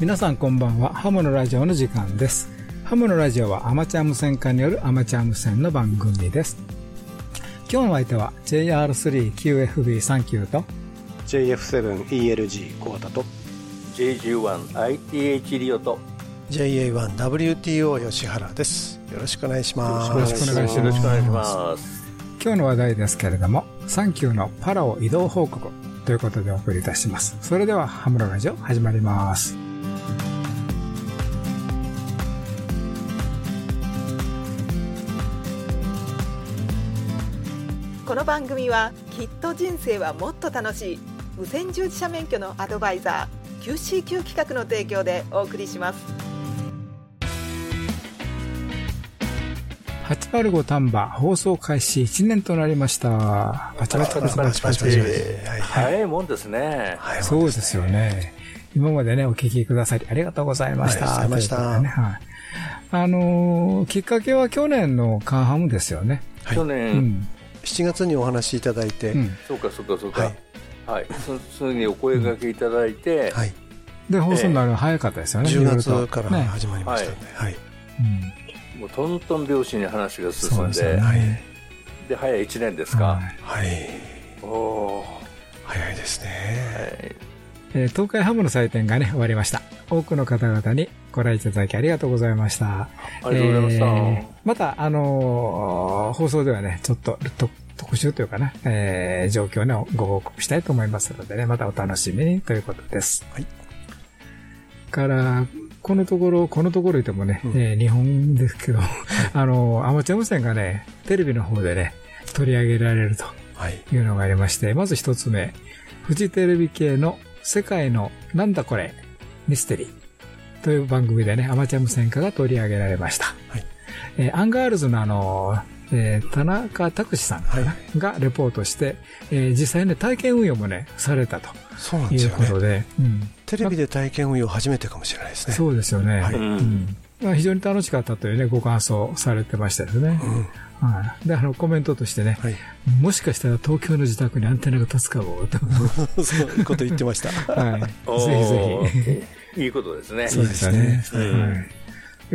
皆さんこんばんは。ハムのラジオの時間です。ハムのラジオはアマチュア無線化によるアマチュア無線の番組です。今日の相手は JR3QFB39 と JF7ELG コアタと JG1ITH リオと JA1WTO 吉原です。よろしくお願いします。よろしくお願いします。よろしくお願いします。今日の話題ですけれども39のパラオ移動報告ということでお送りいたします。それではハムのラジオ始まります番組はきっと人生はもっと楽しい無線従事者免許のアドバイザー QCQ 企画の提供でお送りします805丹波放送開始1年となりましたパチパチパチパチパチパチはい早いもんですねはいそうですよね。今までね、お聞きくださりありがとうございました。ありがとうございました。あのーきっかけは去年のカンハムですよね。はい去う年、ん。7月にお話しいただいて、うん。そうかそうかそうか。はい。はい、そすぐにお声掛けいただいて、はい、で、放送になるの早かったですよね。10いろいろと。月からね。始まりましたんで、はい。うん。もうトントン拍子に話が進そうんででね。で早い1年ですか、はい。はい、おお早いですね、ー、えー東海ハムの祭典がね、終わりました。多くの方々にご来いただきありがとうございました。はい、ありがとうございました、えーまた、あのー放送ではね、ちょっとと特集というかね、えー状況をね、ご報告したいと思いますのでね、またお楽しみにということです。はい。から、このところ、このところ言ってもね、うんえー日本ですけど、あのーアマチュア無線がね、テレビの方でね、取り上げられるとはい、いうのがありまして、まず一つ目、フジテレビ系の世界のなんだこれ、ミステリーという番組でね、アマチュア無線家が取り上げられました。はいえーアンガールズのあの、えー田中卓志さんがレポートして、えー実際ね、体験運用もね、されたとそうなんでいうすよね、ことで、うんテレビで体験運用初めてかもしれないですね。そうですよね。はいうんうんまあ非常に楽しかったというね、ご感想されてましたよね。うんはい。で、あの、コメントとしてね、はい、もしかしたら東京の自宅にアンテナが立つかも、と。そういうこと言ってました。はい。ぜひぜひ。いいことですねそうですよね。はい。そ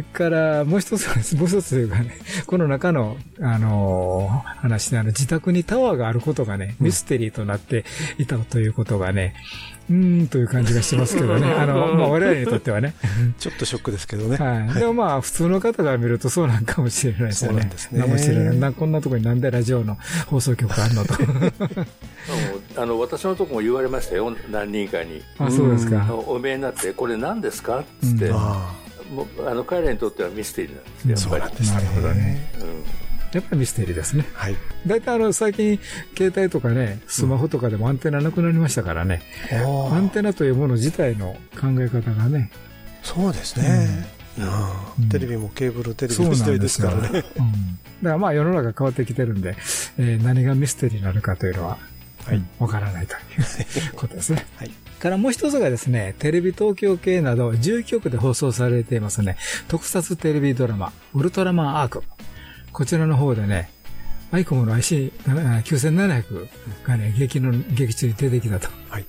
れから、もう一つです、もう一つというかね、この中の、あのー話で、あの、自宅にタワーがあることがね、ミステリーとなっていたということがね、うーん、という感じがしますけどね。あの、まあ、我々にとってはね。ちょっとショックですけどね。はい。でもまあ、普通の方が見るとそうなんかもしれないですよね。そうなんですねかもしれない。なこんなところになんでラジオの放送局あるのと。あの私のとこも言われましたよ何人かにあ、そうですか。おお見えになってこれ何ですかっつって、うんあの彼らにとってはミステリーなんですよやっぱりあそうなんですね。なるほどね。うんやっぱりミステリーですね。はい。大体あの、最近、携帯とかね、スマホとかでもアンテナなくなりましたからね。おーアンテナというもの自体の考え方がね。そうですね、うんうんテレビもケーブルテレビの時代なんですすからね。うん。だからまあ世の中変わってきてるんで、えー何がミステリーなのかというのは、はいわからないということですね。はい。からもう一つがですね、テレビ東京系など10局で放送されていますね、特撮テレビドラマ、ウルトラマンアーク。こちらの方でね、アイコムの IC9700 がね、劇の、劇中に出てきたと。はい。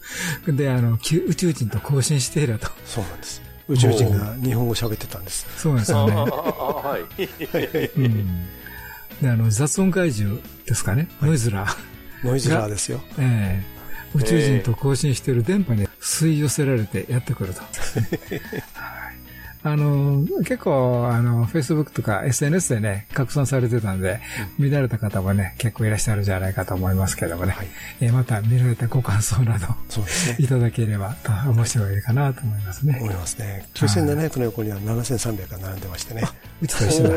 で、あの、き宇宙人と交信していると。そうなんです。宇宙人が日本語喋ってたんです。そうなんですよね。ああはい うん。で、あの、雑音怪獣ですかね。ノイズラー。ノイズラーですよ。ええ宇宙人と交信している電波に吸い寄せられてやってくると。はいあの、結構、あの、Facebook とか SNS でね、拡散されてたんで、見られた方もね、結構いらっしゃるんじゃないかと思いますけどもね。はいえーまた見られたご感想など、そうですね。いただければと面白いかなと思いますね思。いますね。9700の横には7300が並んでましてね。うちと一緒だ。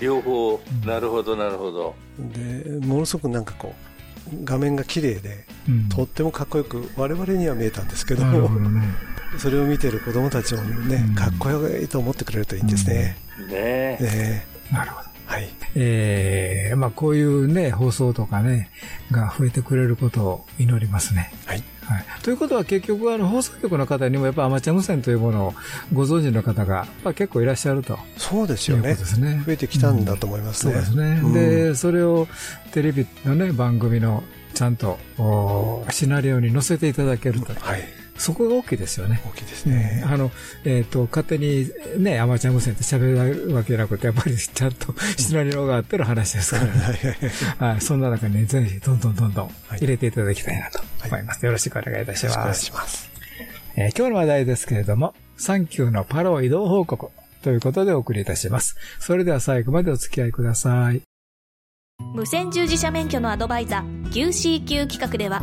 両方なるほどなるほどで、ものすごくなんかこう、画面が綺麗で、うんとってもかっこよく、我々には見えたんですけども、ね。それを見てる子供たちもねうん、かっこよいと思ってくれるといいんですね。ねえねなるほど。はい。ええまあこういうね、放送とかね、が増えてくれることを祈りますね。はい。はい。ということは結局、あの、放送局の方にもやっぱアマチュア無線というものをご存知の方が、まあ結構いらっしゃるとそうですよねね。増えてきたんだと思いますね。そうですね。うんで、それをテレビのね、番組のちゃんとシナリオに載せていただけると。はい。そこが大きいですよね。大きいですね。あの、えっ、ー、と、勝手にね、アマチュア無線って喋るわけなくて、やっぱりちゃんとシナリオがあっての話ですからね。はい。そんな中にぜひ、どんどんどんどん入れていただきたいなと思います。よろしくお願いいたします。よろしくお願いします。えー、今日の話題ですけれども、サンキューのパロ移動報告ということでお送りいたします。それでは最後までお付き合いください。無線従事者免許のアドバイザー QCQ 企画では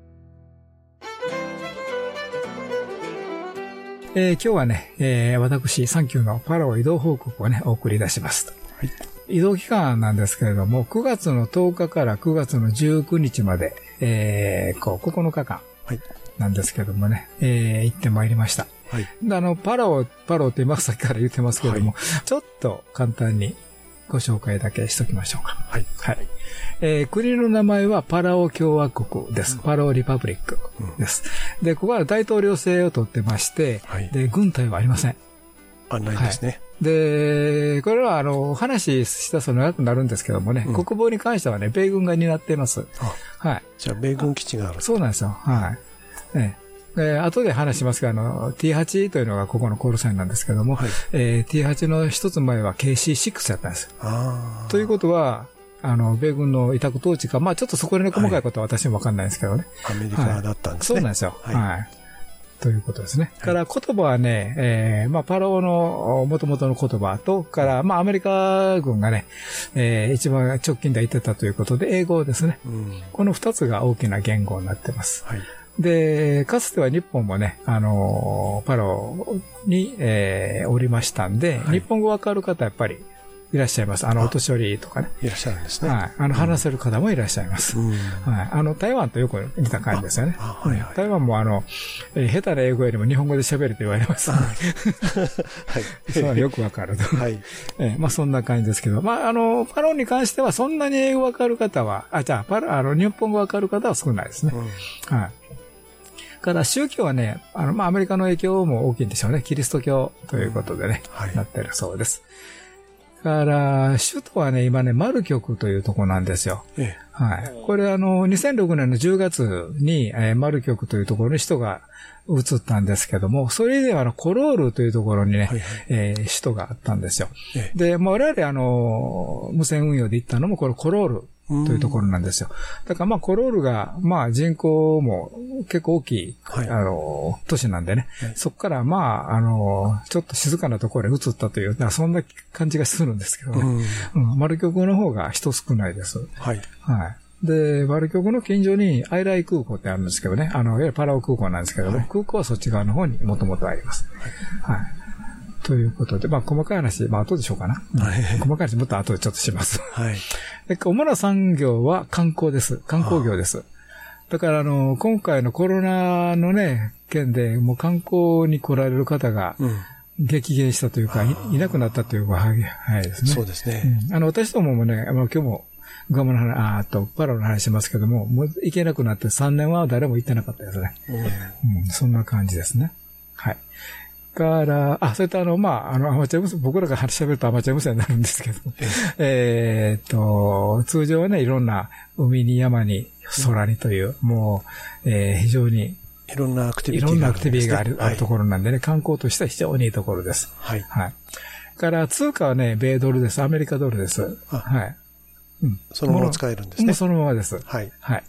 えー、今日はね、えー、私、サンキューのパラオ移動報告をね、お送り出しますと。はい、移動期間なんですけれども、9月の10日から9月の19日まで、えー、こう、9日間。なんですけどもね、えー、行ってまいりました。はい。あの、パラオ、パラオって今さっきから言ってますけれども、はい、ちょっと簡単にご紹介だけしときましょうか。はい。はい。えー、国の名前はパラオ共和国です。パラオリパブリックです。うん、で、ここは大統領制をとってまして、はい、で、軍隊はありません。あ、ないですね。はいで、これは、あの、話したその長くなるんですけどもね、うん、国防に関してはね、米軍が担っています。はい。じゃあ、米軍基地があるそうなんですよ。はい。ね、えー、後で話しますが、あの、T8 というのがここのコールサインなんですけども、はい、えー、T8 の一つ前は KC6 やったんです。ということは、あの、米軍の委託統治か、まあちょっとそこでの細かいことは私もわかんないですけどね。アメリカだったんですね。そうなんですよ。はい。はい、ということですね。から言葉はね、えー、まあパローの元々の言葉と、から、まあアメリカ軍がね、えー、一番直近で言ってたということで、英語ですね。うん、この二つが大きな言語になってます。はい。で、かつては日本もね、あの、パロに、えー、おりましたんで、はい、日本語わかる方やっぱりいらっしゃいます。あの、お年寄りとかね。いらっしゃるんですね。はい。あの、話せる方もいらっしゃいます。はい。あの、台湾とよく似た感じですよね。はいはい。台湾もあの、え下手な英語よりも日本語で喋ると言われます。はい。そうよくわかると。はい。えまあ、そんな感じですけど、まあ、あの、パロンに関してはそんなに英語わかる方は、あ、じゃあ、パロ、あの、日本語わかる方は少ないですね。はい。から宗教はね、あの、まあ、アメリカの影響も大きいんでしょうね。キリスト教ということでね、はい、なってるそうです。から、首都はね、今ね、マル局というとこなんですよ。ええ、はい。これあの、2006年の10月に、えー、マル局というところに首都が移ったんですけども、それではあの、コロールというところにね、はいはい、えー、首都があったんですよ。ええ、で、まあ、我々あの、無線運用で行ったのも、これコロールというところなんですよ。だからまあコロールが、まあ人口も結構大きい、はい、あの、都市なんでね、はい、そこからまあ、あの、ちょっと静かなところへ移ったという、そんな感じがするんですけどね。うん、丸局の方が人少ないです。はい。はい。で、バル局の近所にアイライ空港ってあるんですけどね、あの、いわゆるパラオ空港なんですけども、はい、空港はそっち側の方にもともとあります。はい。はいということで、まあ、細かい話、まあ、後でしようかな。はい、細かい話、もっと後でちょっとします。はい。主な産業は観光です。観光業です。だから、あの、今回のコロナのね、件で、もう観光に来られる方が、激減したというか、いなくなったというか、早いですね。そうですね。うん、あの、私どももね、あの、今日も、ガムの話、あと、パラの話しますけども、もう行けなくなって3年は誰も行ってなかったですね。うん、そんな感じですね。はい。から、あ、それとあの、まあ、あの、アマチュア無線、僕らが喋るとアマチュア無線になるんですけど、えっと、通常はね、いろんな海に山に空にという、もう、えー、非常に、いろんなアクティビティがある、ね、いろんなアクティビティがあるはい、あるところなんでね、観光としては非常にいいところです。はい。はい。から、通貨はね、米ドルです。アメリカドルです。はい。うん。そのまま使えるんですね。そのままです。はい。はい。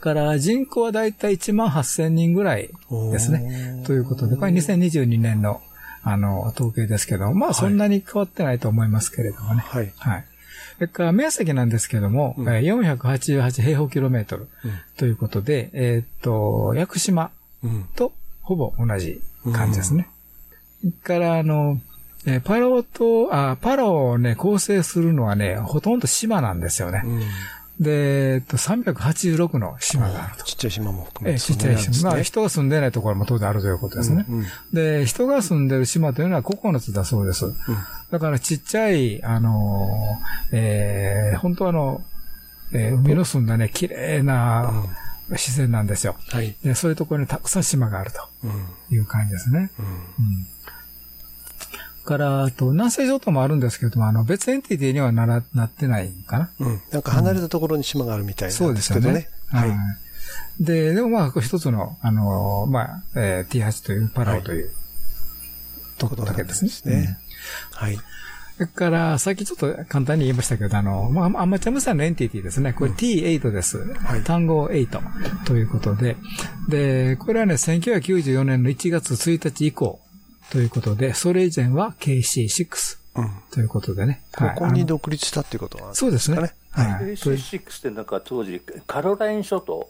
から人口はだいたい1万8000人ぐらいですね。ということで、これ2022年のあの、統計ですけど、まあそんなに変わってないと思いますけれどもね。はい。はい。それから面積なんですけども、うん、488平方キロメートルということで、うん、えっと、屋久島とほぼ同じ感じですね。うん、から、あの、えパラオと、あ、パラオをね、構成するのはね、ほとんど島なんですよね。で、えっと、386の島があると。ちっちゃい島も含めて。えちっちゃい島。まあ、人が住んでないところも当然あるということですね。うんうんで、人が住んでる島というのは9つだそうです。だからちっちゃい、あのー、えー、本当はあの、えー海の澄んだね、綺麗な自然なんですよ。はい。で、そういうところにたくさん島があるとうん。いう感じですね。うん。うん。から、あと、南西諸島もあるんですけども、あの、別エンティティにはなら、なってないかな。うん。なんか離れたところに島があるみたいなんそうでですすけどねよね。。はい。で、でもまあ、一つの、あの、まあ、えー T8 というパラオという、ところだけですね。ことなんですねはい。それから、さっきちょっと簡単に言いましたけど、あの、まあ、アマチュア無線のエンティティですね。これ T8 です。はい単語8ということで。で、これはね、1994年の1月1日以降ということで、それ以前は KC6 うん。ということでね。ここにはい独立したっていうことなんあのそうですね。ね。はい。という AC6 ってなんか当時、カロライン諸島。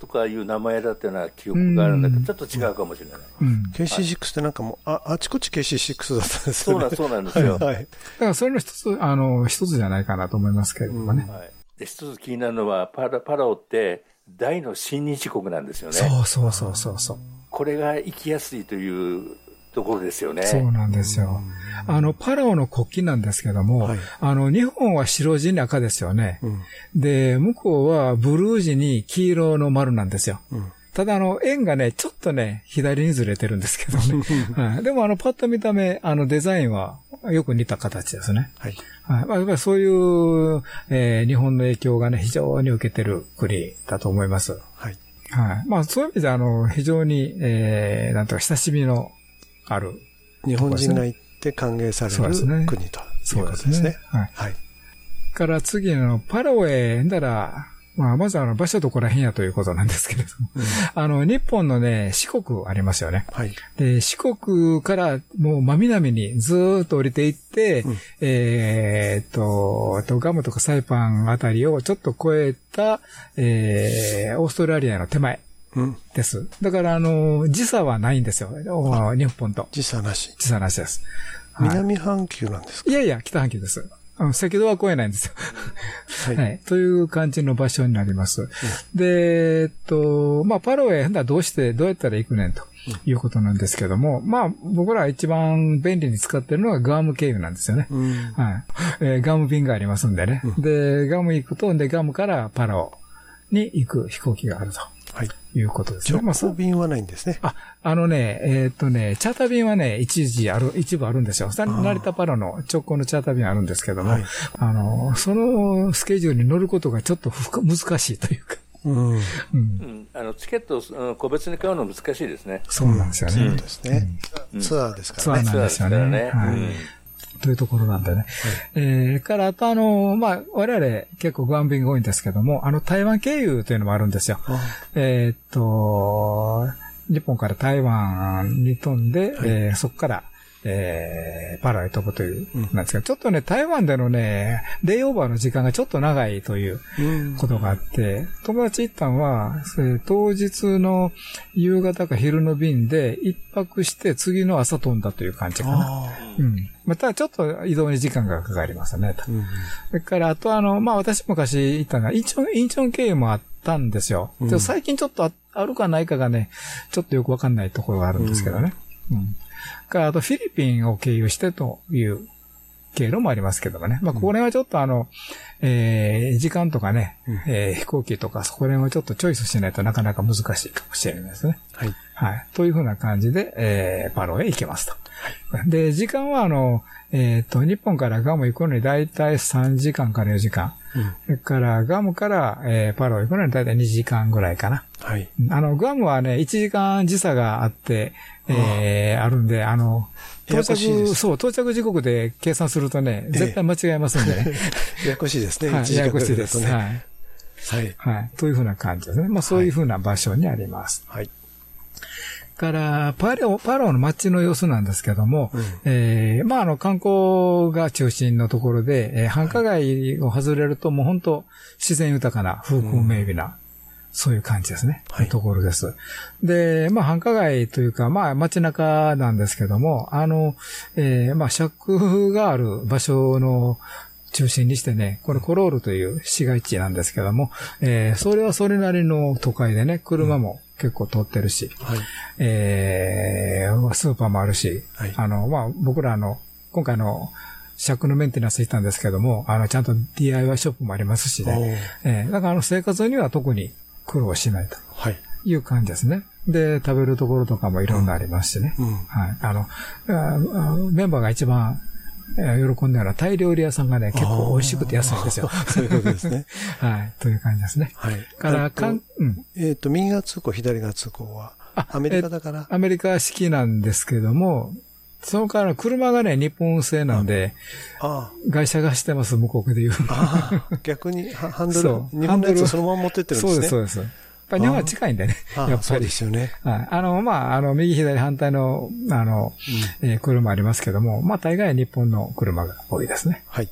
とかいう名前だったような記憶があるんだけうんど、ちょっと違うかもしれない。うん。KC6 ってなんかもう、あ、あちこち KC6 だったんですよね。そうなんそうなんですよ。はい。だからそれの一つ、あの、一つじゃないかなと思いますけれどもね。はい、で一つ気になるのはパラ、パラオって大の親日国なんですよね。そうそうそうそうそう。これが行きやすいというところですよね。そうなんですよ。あの、パラオの国旗なんですけども、はいあの、日本は白地に赤ですよね。うん。で、向こうはブルー地に黄色の丸なんですよ。うん。ただ、あの、円がね、ちょっとね、左にずれてるんですけどね。はい、でも、あの、パッと見た目、あの、デザインはよく似た形ですね。はい。はい。まあ、やっぱりそういう、えー日本の影響がね、非常に受けてる国だと思います。はい。はい。まあ、そういう意味で、あの、非常に、えー、なんとか親しみのある日本人が行って歓迎されそうですねる国ということですね。はい。はい。から次のパラオへ、んだら、まあ、まずあの、場所どこら辺やということなんですけれども、あの、日本のね、四国ありますよね。はい。で、四国からもう真南にずーっと降りていって、うんえーっと、あとガムとかサイパンあたりをちょっと越えた、えー、オーストラリアの手前うん。です。だから、あの、時差はないんですよ。お日本と。時差なし。時差なしです。はい南半球なんですか？いやいや、北半球です。赤道は越えないんですよ。はい。はい。という感じの場所になります。で、えっと、まあ、パロへ、ほんだらどうして、どうやったら行くねんということなんですけども、まあ、僕ら一番便利に使ってるのはガム経由なんですよね。うん。はい。えーガム便がありますんでね。で、ガム行くと、で、ガムからパラオに行く飛行機があるとはい。いうことですね。直行便はないんですね。あ、あのね、えーっとね、チャーター便はね、一時ある、一部あるんですよ。さ成田パラの直行のチャーター便あるんですけども、はいあの、そのスケジュールに乗ることがちょっと難しいというか、うん。うん、うん、あのチケットをうん個別に買うの難しいですね。そうなんですよね。そうですね。ツアーですかツアーらね。なんですよね。ツアーですからはいねというところなんでね。えー、から、あとあの、まあ、我々結構グアム便が多いんですけども、あの、台湾経由というのもあるんですよ。あえーっと、日本から台湾に飛んで、えーそこから、えーパラへ飛ぶという、なんですが、ちょっとね、台湾でのね、レイオーバーの時間がちょっと長いといううん。ことがあって、友達行ったんは、えー当日の夕方か昼の便で一泊して次の朝飛んだという感じかな。あうん。またちょっと移動に時間がかかりますね、とあ。うん。それから、あとあの、まあ、私昔行ったのは、インチョン、インチョン経由もあったんですよ。うん最近ちょっとああるかないかがね、ちょっとよくわかんないところがあるんですけどね。うん。から、あとフィリピンを経由してという経路もありますけどもね。まあ、これはちょっとあの、えー、時間とかね、えー飛行機とか、そこら辺はちょっとチョイスしないとなかなか難しいかもしれないですね。はい。はい。というふうな感じで、えー、パロへ行けますと。で、時間はあの、えっ、と、日本からガム行くのにだいたい3時間から4時間。うん。それから、ガムから、えーパロ行くのにだいたい2時間ぐらいかな。はい。あの、グアムはね、1時間時差があって、えーあるんで、あの、到着、すそう、到着時刻で計算するとね、絶対間違えますんでね。ややこしいですね。はい、ややこしいです。はね。い。はい。はい。というふうな感じですね。まあ、そういうふうな場所にあります。はい。から、パレオ、パラオの街の様子なんですけども、うんえーまあ、あの、観光が中心のところで、えー繁華街を外れるともう本当自然豊かな風光明媚な、そういう感じですね。はいところです。で、まあ、繁華街というか、まあ、街中なんですけども、あの、えーまあ、尺がある場所の、中心にしてね、これコロールという市街地なんですけども、えー、それはそれなりの都会でね、車も結構通ってるし、はい。えー、スーパーもあるし、はいあの、まあ、僕らあの、今回の、尺のメンテナンスしたんですけども、あの、ちゃんと DIY ショップもありますしね。えー、だからあの、生活には特に苦労しないとはい。いう感じですね。で、食べるところとかもいろんなありますしね。うん。はい。あの、メンバーが一番、えー喜んだのはタイ料理屋さんがね、結構美味しくて安いんですよ。そういうことですね。はい。という感じですね。はい。から、えっとかん、うん。えっと、右が通行、左が通行は、あアメリカだから、アメリカ式なんですけども、そのから車がね、日本製なんで、あ外車がしてます、向こうで言う。あ、ああ逆にハ ハンドルそ、う日本のやつそのまま持ってってるんですね。そうです、そうです。やっぱり日本は近いんでね。ああそうやっぱり。ですよね。はい。あの、まあ、あの、右左反対の、あの、えー車ありますけども、まあ、大概日本の車が多いですね。はい。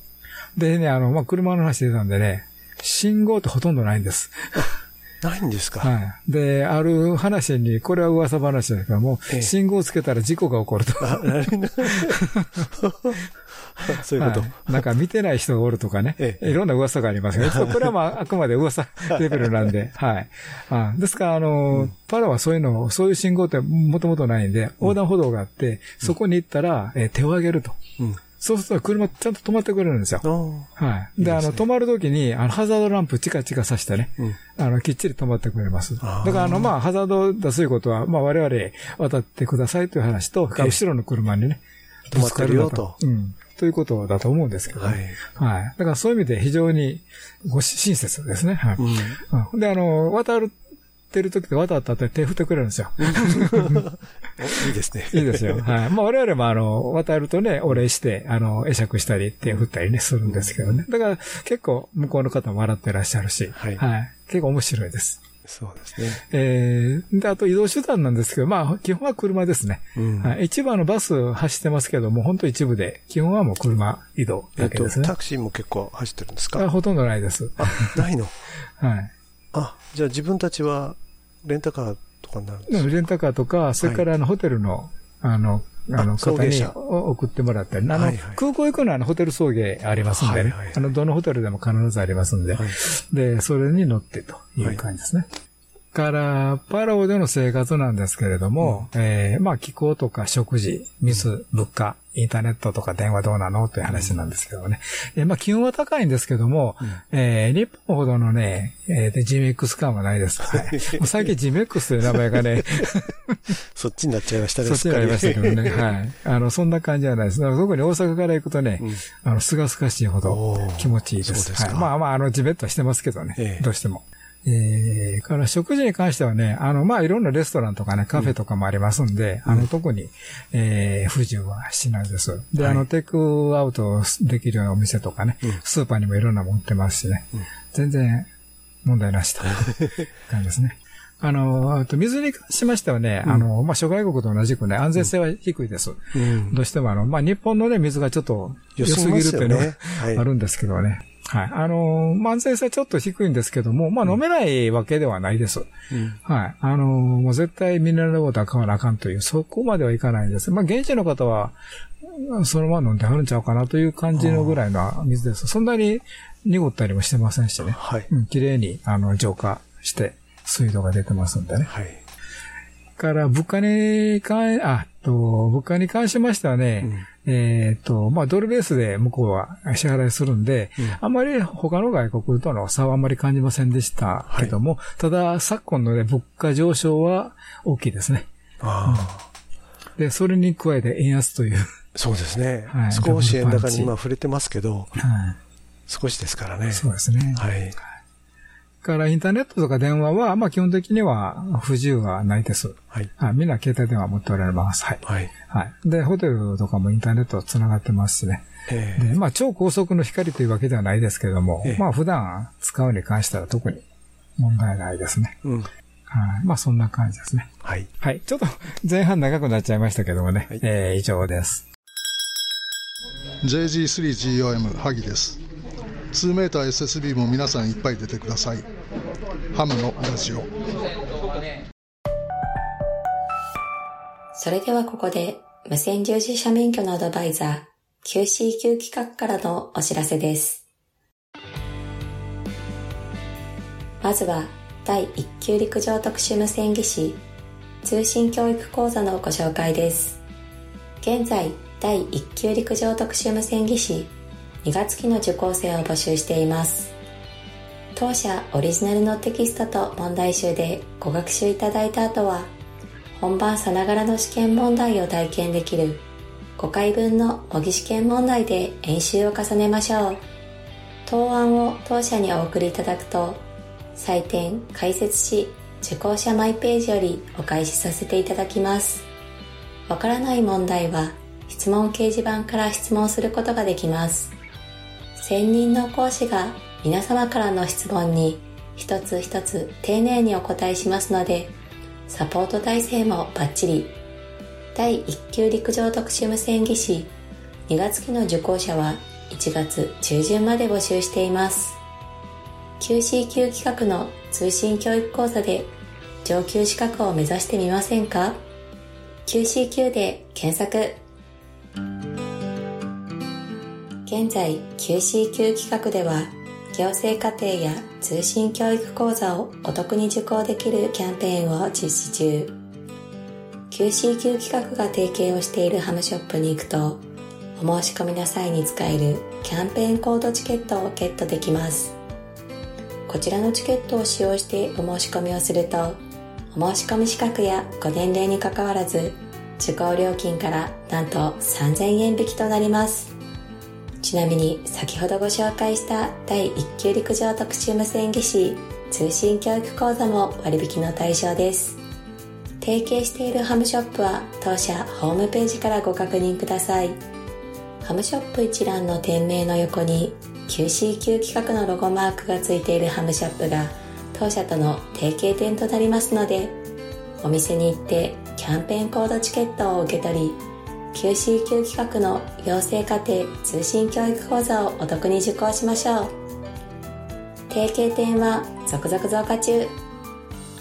でね、あの、まあ、車の話出たんでね、信号ってほとんどないんです。ないんですか？はい。で、ある話に、これは噂話ですけども、ええ信号をつけたら事故が起こると。そういうこと。はい。なんか見てない人がおるとかね。ええいろんな噂がありますけど、これはまあ、あくまで噂レベルなんで、はい。あですから、あの、パラはそういうの、そういう信号ってもともとないんで、横断歩道があって、そこに行ったら、えー手を挙げると。うん。そうすると車ちゃんと止まってくれるんですよ。あはい。で、あの、止まるときに、あの、ハザードランプチカチカさしてね、うんあの、きっちり止まってくれます。だから、あの、まあ、ハザード出すいうことは、まあ、我々渡ってくださいという話と、ええ後ろの車にね、止まってるよとうん。ということだと思うんですけど。はい。はい。だからそういう意味で非常にご親切ですね。はい。で、あの、渡ってる時で渡ったって手振ってくれるんですよ。お いいですね。いいですよ。はい。まあ我々もあの、渡るとね、お礼して、あの、会釈したり手振ったりね、するんですけどね。だから結構向こうの方も笑ってらっしゃるし、はい結構面白いです。そうですね。えー、で、あと移動手段なんですけど、まあ基本は車ですね。うんはい、一部あのバス走ってますけども、本当一部で、基本はもう車移動えっと、だけですね。タクシーも結構走ってるんですか？あほとんどないです。あ、ないの？はい。あ、じゃあ自分たちはレンタカーとかになるんですかレンタカーとか、それからあのホテルの、あの、あの方に送ってもらったり、あの、空港行くのはあのホテル送迎ありますんでね、あの、どのホテルでも必ずありますんで、はい。で、それに乗ってという感じですね。から、パラオでの生活なんですけれども、えーまあ気候とか食事、水、物価、インターネットとか電話どうなの？という話なんですけどね。えーまあ気温は高いんですけども、えー日本ほどのね、えー、GMX 感はないです。はい、もう最近 GMX という名前がね、そっちになっちゃいましたね。そっちになりましたけどね。はい。あの、そんな感じじゃないです。特に大阪から行くとね、あの、すがすがしいほど気持ちいいです。ですかはい。まあまあ、あの、じめっとしてますけどね。ええどうしても。えー、から食事に関してはね、あの、まあ、いろんなレストランとかね、カフェとかもありますんで、あの、特に、えー、不自由はしないです。で、はい。あの、テイクアウトできるようなお店とかね、スーパーにもいろんなもん売ってますしね、全然問題なしという 感じですね。あの、あと水に関しましてはね、あの、まあ、諸外国と同じくね、安全性は低いです。うん。どうしてもあの、まあ、日本のね、水がちょっと良すぎるっていうのはあるんですけどね。はい。あの、まあ、安全性はちょっと低いんですけども、まあ、飲めないわけではないです。はい。あの、もう絶対ミネラルウォーター買わなあかんという、そこまではいかないんです。まあ、現地の方は、そのまま飲んではるんちゃうかなという感じのぐらいの水です。そんなに濁ったりもしてませんしね。はい。うん、綺麗に、あの、浄化して、水道が出てますんでね。はい。から、物価に関、あ、と、物価に関しましてはね、えっ、と、まあ、ドルベースで向こうは支払いするんで、あんまり他の外国との差はあんまり感じませんでしたけども、ただ、昨今のね、物価上昇は大きいですね。ああ、で、それに加えて円安という。そうですねはい。少し円高に今触れてますけど、はい少しですからね。そうですね。はい。から、インターネットとか電話は、まあ、基本的には不自由はないです。はい。はい、みんな携帯電話持っておられます。はい。はい。はい。で、ホテルとかもインターネットつながってますしね。ええで、まあ、超高速の光というわけではないですけども、ええまあ、普段使うに関しては特に問題ないですね。うん。はい。まあ、そんな感じですね。はい。はい。ちょっと前半長くなっちゃいましたけどもね。はいえー以上です。JG3GOM 萩です2メーター SSB も皆さんいっぱい出てくださいハムのラジオそれではここで、無線従事者免許のアドバイザー、QCQ 企画からのお知らせです。まずは第1級陸上特殊無線技師通信教育講座のご紹介です。現在第1級陸上特殊無線技師2月期の受講生を募集しています。当社オリジナルのテキストと問題集でご学習いただいた後は本番さながらの試験問題を体験できる5回分の模擬試験問題で演習を重ねましょう。答案を当社にお送りいただくと採点解説し受講者マイページよりお返しさせていただきますわからない問題は質問掲示板から質問することができます専任の講師が皆様からの質問に一つ一つ丁寧にお答えしますのでサポート体制もバッチリ。第1級陸上特殊無線技師2月期の受講者は1月中旬まで募集しています。QCQ 企画の通信教育講座で上級資格を目指してみませんか ?QCQ で検索。現在 QCQ 企画では行政課程や通信教育講座をお得に受講できるキャンペーンを実施中。QCQ 企画が提携をしているハムショップに行くとお申し込みの際に使えるキャンペーンコードチケットをゲットできます。こちらのチケットを使用してお申し込みをするとお申し込み資格やご年齢にかかわらず受講料金からなんと3000円引きとなります。ちなみに先ほどご紹介した第1級陸上特殊無線技師通信教育講座も割引の対象です。提携しているハムショップは当社ホームページからご確認ください。ハムショップ一覧の店名の横に QCQ 企画のロゴマークがついているハムショップが当社との提携店となりますのでお店に行ってキャンペーンコードチケットを受け取り QCQ 企画の養成課程通信教育講座をお得に受講しましょう。提携店は続々増加中。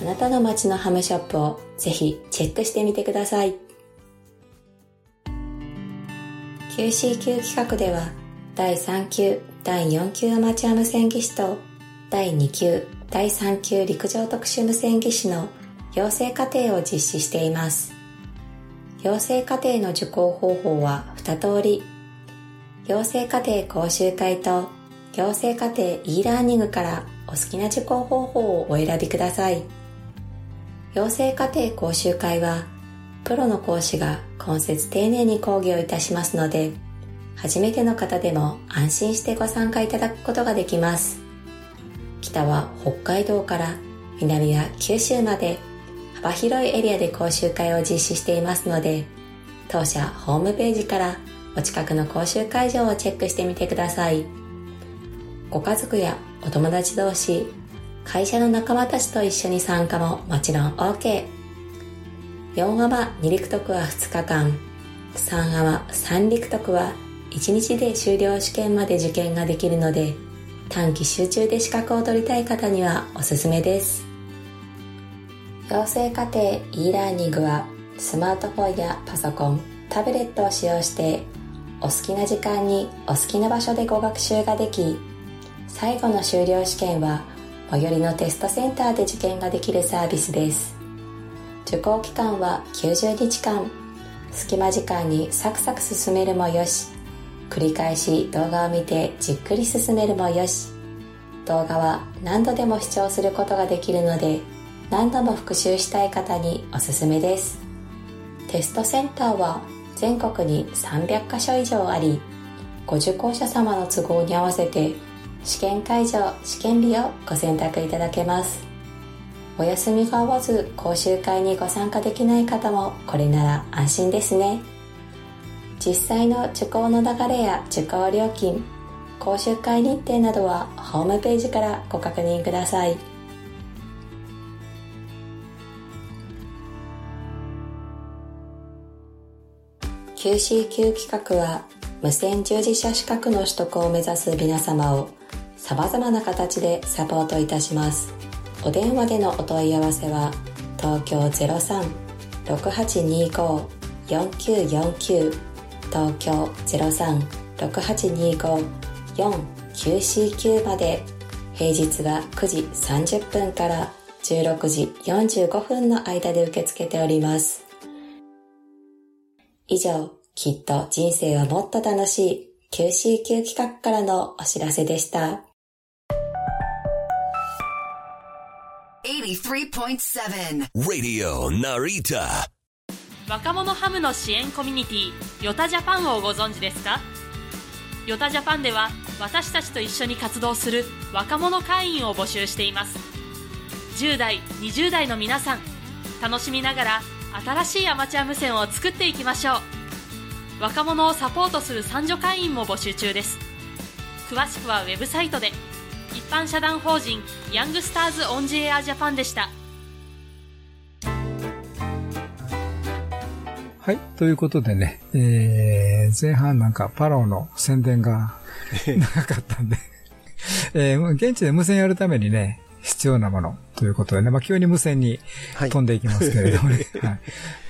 あなたの街のハムショップをぜひチェックしてみてください。QCQ 企画では第3級第4級アマチュア無線技師と第2級第3級陸上特殊無線技師の養成課程を実施しています。養成課程の受講方法は2通り。養成課程講習会と養成課程 e ラーニングからお好きな受講方法をお選びください。養成課程講習会はプロの講師が今節丁寧に講義をいたしますので初めての方でも安心してご参加いただくことができます。北は北海道から南は九州まで幅広いエリアで講習会を実施していますので当社ホームページからお近くの講習会場をチェックしてみてください。ご家族やお友達同士会社の仲間たちと一緒に参加ももちろん OK4 アマ2陸徳は2日間。3アマ3陸徳は1日で修了試験まで受験ができるので短期集中で資格を取りたい方にはおすすめです。養成課程 e ラーニングはスマートフォンやパソコンタブレットを使用してお好きな時間にお好きな場所でご学習ができ最後の修了試験は最寄りのテストセンターで受験ができるサービスです。受講期間は90日間。隙間時間にサクサク進めるもよし。繰り返し動画を見てじっくり進めるもよし。動画は何度でも視聴することができるので何度も復習したい方におすすめです。テストセンターは全国に300カ所以上ありご受講者様の都合に合わせて試験会場試験日をご選択いただけます。お休みが合わず講習会にご参加できない方もこれなら安心ですね。実際の受講の流れや受講料金講習会日程などはホームページからご確認ください。QCQ 企画は無線従事者資格の取得を目指す皆様を様々な形でサポートいたします。お電話でのお問い合わせは東京03-6825-4949東京03-6825-4999まで。平日は9時30分から16時45分の間で受け付けております。以上、きっと人生はもっと楽しい QCQ 企画からのお知らせでした。83.7 Radio Narita. 若者ハムの支援コミュニティヨタジャパンをご存知ですか？ヨタジャパンでは私たちと一緒に活動する若者会員を募集しています10代20代の皆さん楽しみながら新しいアマチュア無線を作っていきましょう若者をサポートする三女会員も募集中です。詳しくはウェブサイトで。一般社団法人ヤングスターズオンジエアジャパンでした。はい。ということでね、えー、前半なんかパラオの宣伝が 長かったんで、えー、現地で無線やるためにね、必要なものということでね、まあ急に無線にはい。飛んでいきますけれどもね。は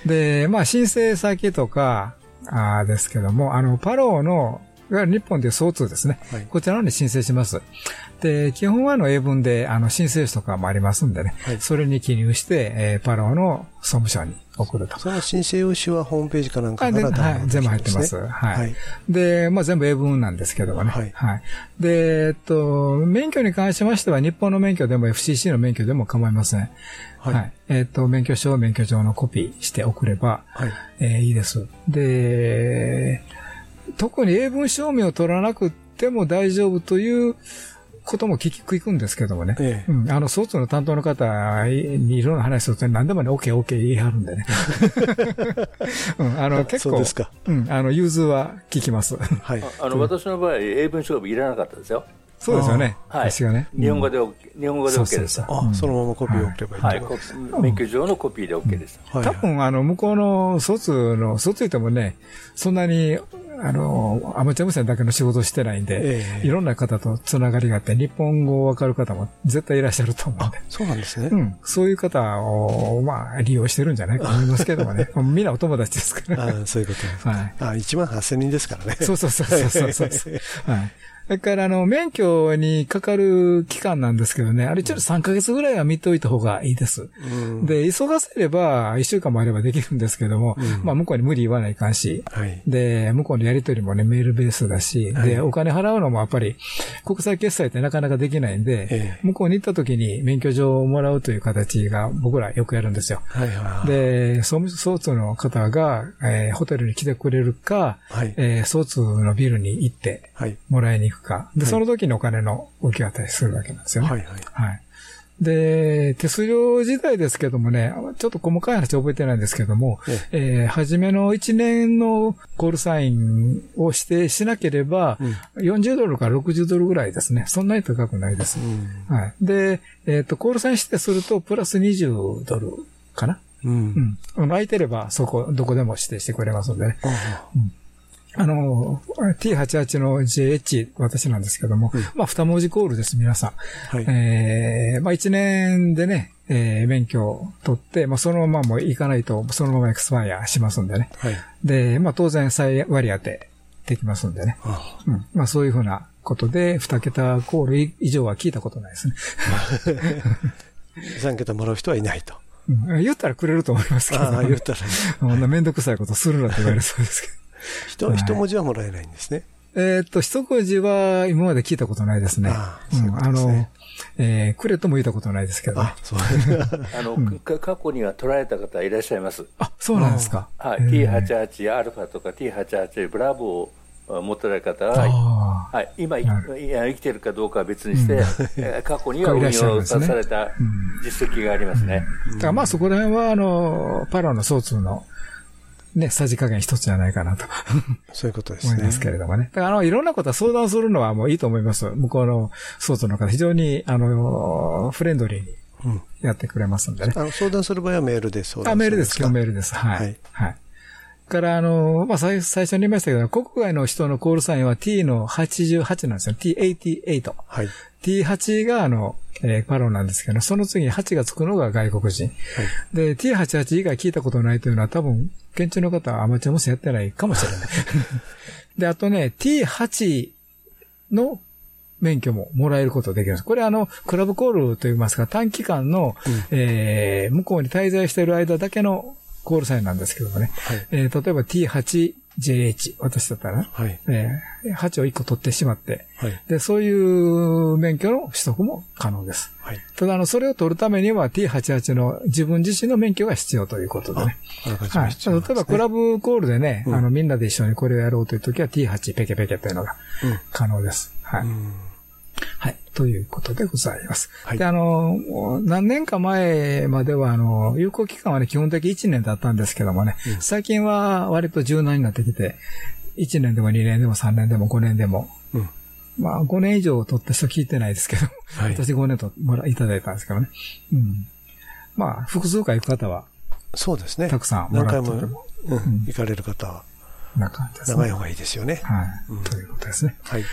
い、で、まあ申請先とか、あですけども、あの、パローの、いわゆる日本でいう総通ですね。はいこちらに申請します。で、基本はあの英文で、あの、申請書とかもありますんでね。はいそれに記入して、えーパラオの総務省に送ると。その申請用紙はホームページかなんかからはい、全部入ってます。はい。で、まあ全部英文なんですけどもね。はいで、えっと、免許に関しましては、日本の免許でも FCC の免許でも構いません。はいはい。えっと、免許証、免許状のコピーして送れば、はい。えーいいです。で、特に英文証明を取らなくても大丈夫ということも聞くんですけどもね。ええうん、あの、卒の担当の方にいろんな話すると何でもね、OK、OK 言い張るんでね。うん、あの、結構、そうですか。うん、あの、融通は聞きます。はい。ああの私の場合、英文勝負いらなかったですよ。そうですよね。はい。私がね。日本語で。日本語で OK そうでした。あ、そのままコピーを送ればいいはい。免許上のコピーで OK でした。はい。多分、あの、向こうの卒の、卒言ってもね、そんなに、あの、アマチュア無線だけの仕事してないんで、ええいろんな方とつながりがあって、日本語わかる方も絶対いらっしゃると思うんで。そうなんですね。うん。そういう方を、まあ、利用してるんじゃないかと思いますけどもね。みんなお友達ですから。あそういうことです。はい。あ、1万8000人ですからね。そうそうそうそうそうそう。はい。それから、あの、免許にかかる期間なんですけどね、あれちょっと3ヶ月ぐらいは見ておいた方がいいです。うんで、急がせれば1週間もあればできるんですけども、うんまあ、向こうに無理言わないかんし、はい。で、向こうのやりとりもね、メールベースだし、はいで、お金払うのもやっぱり、国際決済ってなかなかできないんで、ええ向こうに行った時に免許状をもらうという形が僕らよくやるんですよ。はいはい。で、総務総通の方が、えーホテルに来てくれるか、はい。えー総通のビルに行ってはい。もらいに行くか。で、はいその時にお金の受け渡しするわけなんですよね。はいはい。はい。で、手数料自体ですけどもね、ちょっと細かい話覚えてないんですけども、ええー初めの1年のコールサインを指定しなければ、40ドルから60ドルぐらいですね。そんなに高くないです。うん。はい。で、えっ、と、コールサイン指定すると、プラス20ドルかな。う。うんん。あの空いてれば、そこ、どこでも指定してくれますのでね。ああの、T88 の JH、私なんですけども、まあ、二文字コールです、皆さん。はい。えーまあ一年でね、えー免許を取って、まあそのままもう行かないと、そのままエクスパイアしますんでね。はい。で、まあ当然再割り当てできますんでね。あうん。まあそういうふうなことで、二桁コール以上は聞いたことないですね。3桁もらう人はいないと。うん、言ったらくれると思いますけど、ああ、言ったらね。こんなめんどくさいことするなって言われそうですけど。一一文字はもらえないんですね。えーっと、一文字は今まで聞いたことないですね。あの、えーくれとも言ったことないですけどねあ。、そう。あの、か過去には取られた方いらっしゃいます。あ、そうなんですか。はい。えー T88 アルファとか T88 ブラボーを持ってられる方は、い、今いや生きてるかどうかは別にして、えー 過去には運用された実績がありますね。あ。だからまあそこら辺は、あの、パラの総通の、ね、さじ加減一つじゃないかなとそういうことですね。思いますけれどもね。だからあの、いろんなことは相談するのはもういいと思います。向こうの総通の方、非常に、あの、フレンドリーにうんやってくれますんでね。あの相談する場合はメールで相談あ、メールです。今日メール。ルです。はい。はいはい。から、あの、まあ、最最初に言いましたけど、国外の人のコールサインは T の88なんですよ。T88。はい。T8 があの、えーパロなんですけど、その次に8がつくのが外国人。で、T88 以外聞いたことないというのは多分、現地の方はアマチュア無線やってないかもしれない。で、あとね、T8 の免許ももらえることができるんです。これあの、クラブコールといいますか、短期間の、えー向こうに滞在している間だけのコールサインなんですけどもね。はいえー例えば T8JH、私だったら、はい。えー8を1個取ってしまって、はい。で、そういう免許の取得も可能です。はい。ただ、あの、それを取るためには T88 の自分自身の免許が必要ということでね。あらかじはい。例えば、クラブコールでね、うんあの、みんなで一緒にこれをやろうという時は T8 ペケペケというのがうん可能です。はい。うんはい。ということでございます。はいで、あの、何年か前までは、あの、有効期間はね、基本的1年だったんですけどもね、最近は割と柔軟になってきて、1年でも2年でも3年でも5年でも、うんまあ、5年以上取った人聞いてないですけど、はい私5年ともらいただいたんですけどね。うん。まあ、複数回行く方は、そうですね。たくさんもらってても、うん行かれる方はな感じですね。長い方がいいですよね。はい、うんということですね。はい。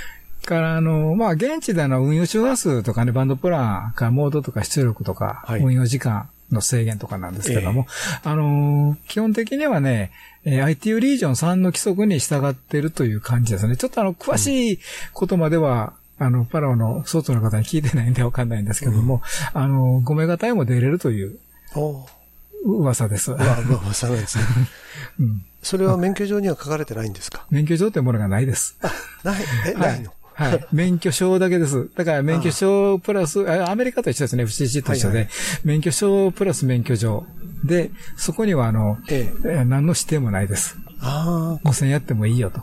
から、あの、まあ、現地での運用周波数とかね、バンドプランか、モードとか出力とか、はい運用時間の制限とかなんですけども、あの、基本的にはね、えー ITU リージョン3の規則に従っているという感じですね。ちょっとあの、詳しいことまでは、あの、パラオの外の方に聞いてないんでわかんないんですけども、あの、5メガ帯も出れるというお噂です。噂なんですね。うんそれは免許状には書かれてないんですか？免許証というものがないです。ない、え、ないの？はい。免許証だけです。だから免許証プラス、あアメリカと一緒ですね。FCC と一緒で、はいはい免許証プラス免許状。で、そこにはあの、えええー何の指定もないです。ああ、無線やってもいいよと。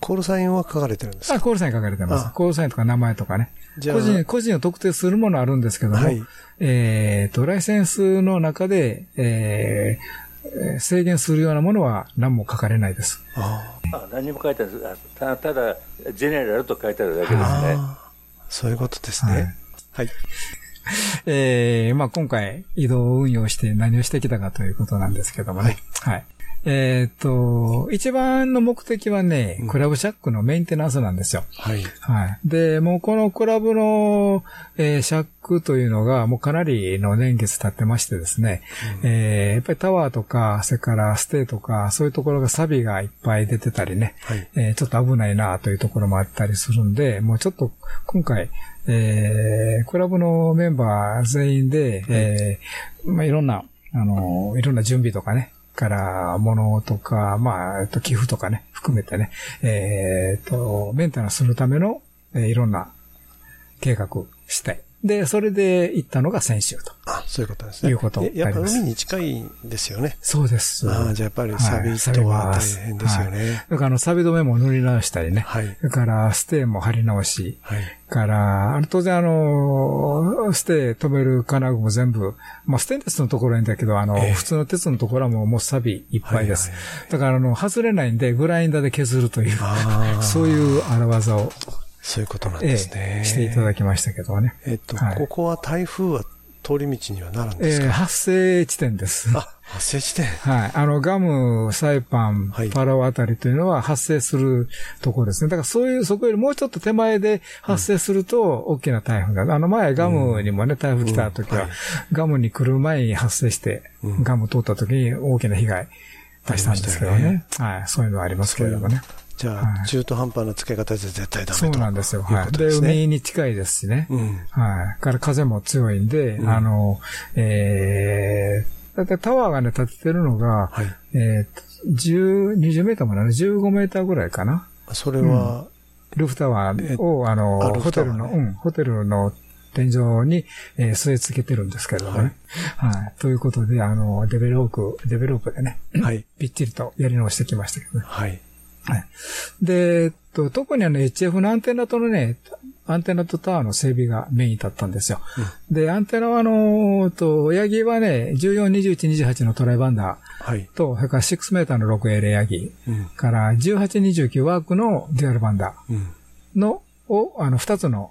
コールサインは書かれてるんですあ、かコールサイン書かれてますあ。コールサインとか名前とかね。じゃあ個人、個人を特定するものあるんですけども、はいえっと、ライセンスの中で、え制限するようなものは何も書かれないです。ああ何にも書いてないですあたただ、ジェネラルと書いてあるだけですね。ああ、そういうことですはいね。はい。えー、まあ今回移動運用して何をしてきたかということなんですけどもね。はい。えーっと、一番の目的はね、クラブシャックのメンテナンスなんですよ。はい。はい。で、もうこのクラブの、えーシャックというのがもうかなりの年月経ってましてですね、えーやっぱりタワーとか、それからステーとか、そういうところがサビがいっぱい出てたりね、はい。えーちょっと危ないなというところもあったりするんで、もうちょっと今回、えークラブのメンバー全員で、えーまあ、いろんな、あの、いろんな準備とかね、から、物とか、まあ、えっと、寄付とかね、含めてね、えーっと、メンテナンスするための、えーいろんな計画したい、で、それで行ったのが先週と。あ、そういうことですね。いうことえやっぱ海に近いんですよね。そうです。ああ、じゃあやっぱりサビはいとは大変ですよはいね。だから、あの、サビ止めも塗り直したりね。はい。それから、ステーも貼り直し、はい。から、あの当然あの、ステ止める金具も全部、まあ、ステンレスのところにだけど、あの、ええ普通の鉄のところはもうもう錆びいっぱいです。はいはいだから、あの、外れないんで、グラインダーで削るという、そういう荒技を、そういうことなんえですね。えしていただきましたけどね。えっと、はいここは台風は通り道にはなるんですか、ええ発生地点です。あ、発生地点。はい。あの、ガム、サイパンはい、パラオあたりというのは発生するところですね。だからそういう、そこよりもうちょっと手前で発生すると、大きな台風が、あの前ガムにもね、台風来た時はガムに来る前に発生して、うんガム通った時に大きな被害出したんですけどありまね。はい。そういうのはありますけれどもね。じゃあ、はい中途半端な付け方じゃ絶対ダメと。そうなんですよ。いうはい。で。海に近いですしね。うん。はい。から風も強いんで、うんあの、えー、だいたいタワーがね、建ててるのが、はい。えーと、10、20メーターもなる、15メーターぐらいかな。それは、ルーフタワーを、ああの、ルーホテルの、うん、ホテルの天井に、えー据え付けてるんですけれどもね。はい。ということで、あの、デベロープ、デベロープでね、はい。びっちりとやり直してきましたけどね。はい。はい。で、えっと、特にあの HF のアンテナとのね、アンテナとタワーの整備がメインだったんですよ。で、アンテナはあの、と、ヤギはね、14、21、28のトライバンダはい。ーと、それから6メーターの 6A レヤギうん。から18、29ワークのデュアルバンダうん。ーの、を、あの、二つの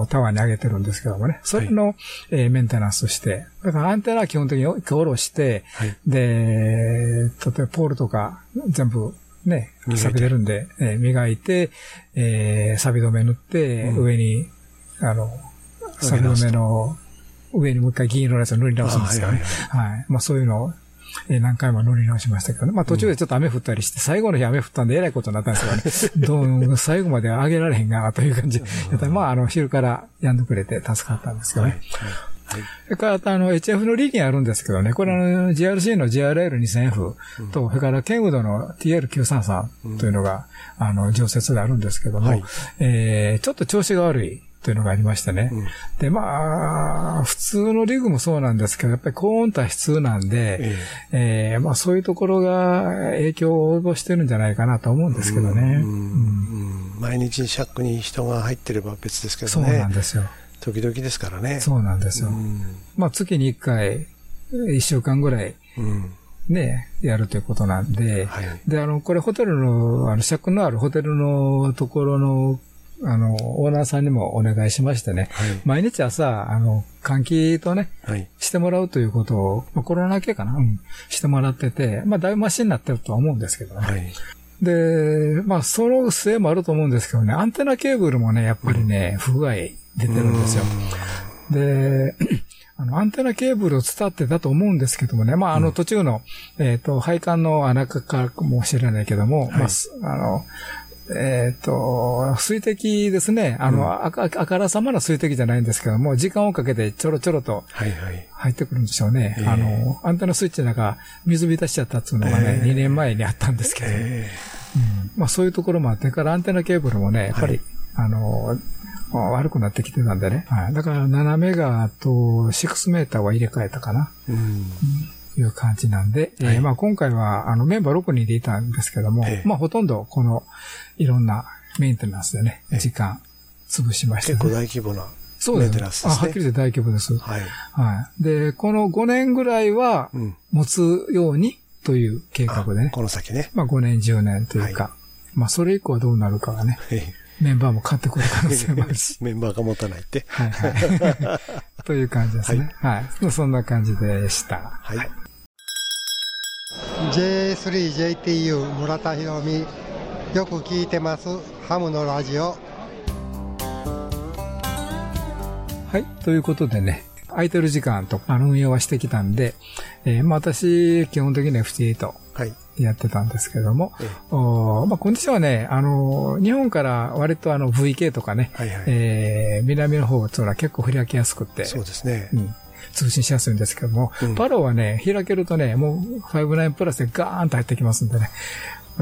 おタワーに上げてるんですけどもね、それの、えーメンテナンスして、だからアンテナは基本的に一回下ろして、はいで、例えばポールとか全部ね、磨いて錆びてるんで、えー磨いて、えー、錆び止め塗って、うん上に、あの、錆び止めの上にもう一回銀色のやつを塗り直すんですよね。あはいまあそういうのを、えー何回も塗り直しましたけどね。まあ途中でちょっと雨降ったりして、最後の日雨降ったんでえらいことになったんですけどね。どう最後まで上げられへんがなという感じ。まああの、昼からやんでくれて助かったんですけどね。それから、あの、HF のリニアあるんですけどね、これあの、GRC の GRL2000F と、それから、ケンウドの TL933 というのが、あの、常設であるんですけども、はい。えーちょっと調子が悪いというのがありましてね。で、まあ、普通のリグもそうなんですけど、やっぱり高温多湿なんで、ええ。ーまあそういうところが影響を及ぼしてるんじゃないかなと思うんですけどね。毎日シャックに人が入ってれば別ですけそうどね。なんですよ。時々ですからね。そうなんですよ。うんまあ月に1回、1週間ぐらい、うんね、やるということなんで、はいで、あの、これホテルの、あの、尺のあるホテルのところの、あの、オーナーさんにもお願いしましてね、はい毎日朝、あの、換気とね、はい。してもらうということを、まあ、コロナ明けかな、うん、してもらってて、まあ、だいぶマシになってるとは思うんですけどね。はい。で、まあ、その末もあると思うんですけどね、アンテナケーブルもね、やっぱりね、不具合出てるんですよ。で、あの、アンテナケーブルを伝ってたと思うんですけどもね、まあ、あの、途中の、えっ、と、配管の穴かもしれないけども、まあ、すあの、えっ、と、水滴ですね。あの、あかあからさまな水滴じゃないんですけども、時間をかけてちょろちょろとはいはい。入ってくるんでしょうね。ええ。あの、アンテナスイッチなんか水浸しちゃったっていうのがね、ええ。2年前にあったんですけど、えうん。まあそういうところもあってからアンテナケーブルもね、やっぱり、はい。あの、まあ悪くなってきてたんでね。はい、だから7メガと6メーターは入れ替えたかな。えうん。いう感じなんで、えまあ今回はあのメンバー6人でいたんですけども、ええまあほとんどこのいろんなメンテナンスでね、時間潰しましたね。結構大規模なそうですメンテナンスですねあ、はっきり言って大規模です。はい。はい。で、この5年ぐらいはうん。持つようにという計画でね。この先ね。まあ5年、10年というか、まあそれ以降はどうなるかはね、えメンバーも変わってくる可能性もあえるし。メンバーが持たないって。はいはい。という感じですね。はい。そんな感じでした。はい。J3JTU 村田博美よく聞いてますハムのラジオはい。ということでね、空いてる時間とあの運用はしてきたんで、えーまあ私、基本的に FT8 はい。やってたんですけども、ええ。おーまあコンディションはね、あの、日本から割とあの VK とかね、はいはい。えー南の方は結構開きやすくって、そうですね。う。ん、通信しやすいんですけども、うん。パロはね、開けるとね、もう59プラスでガーンと入ってきますんでね、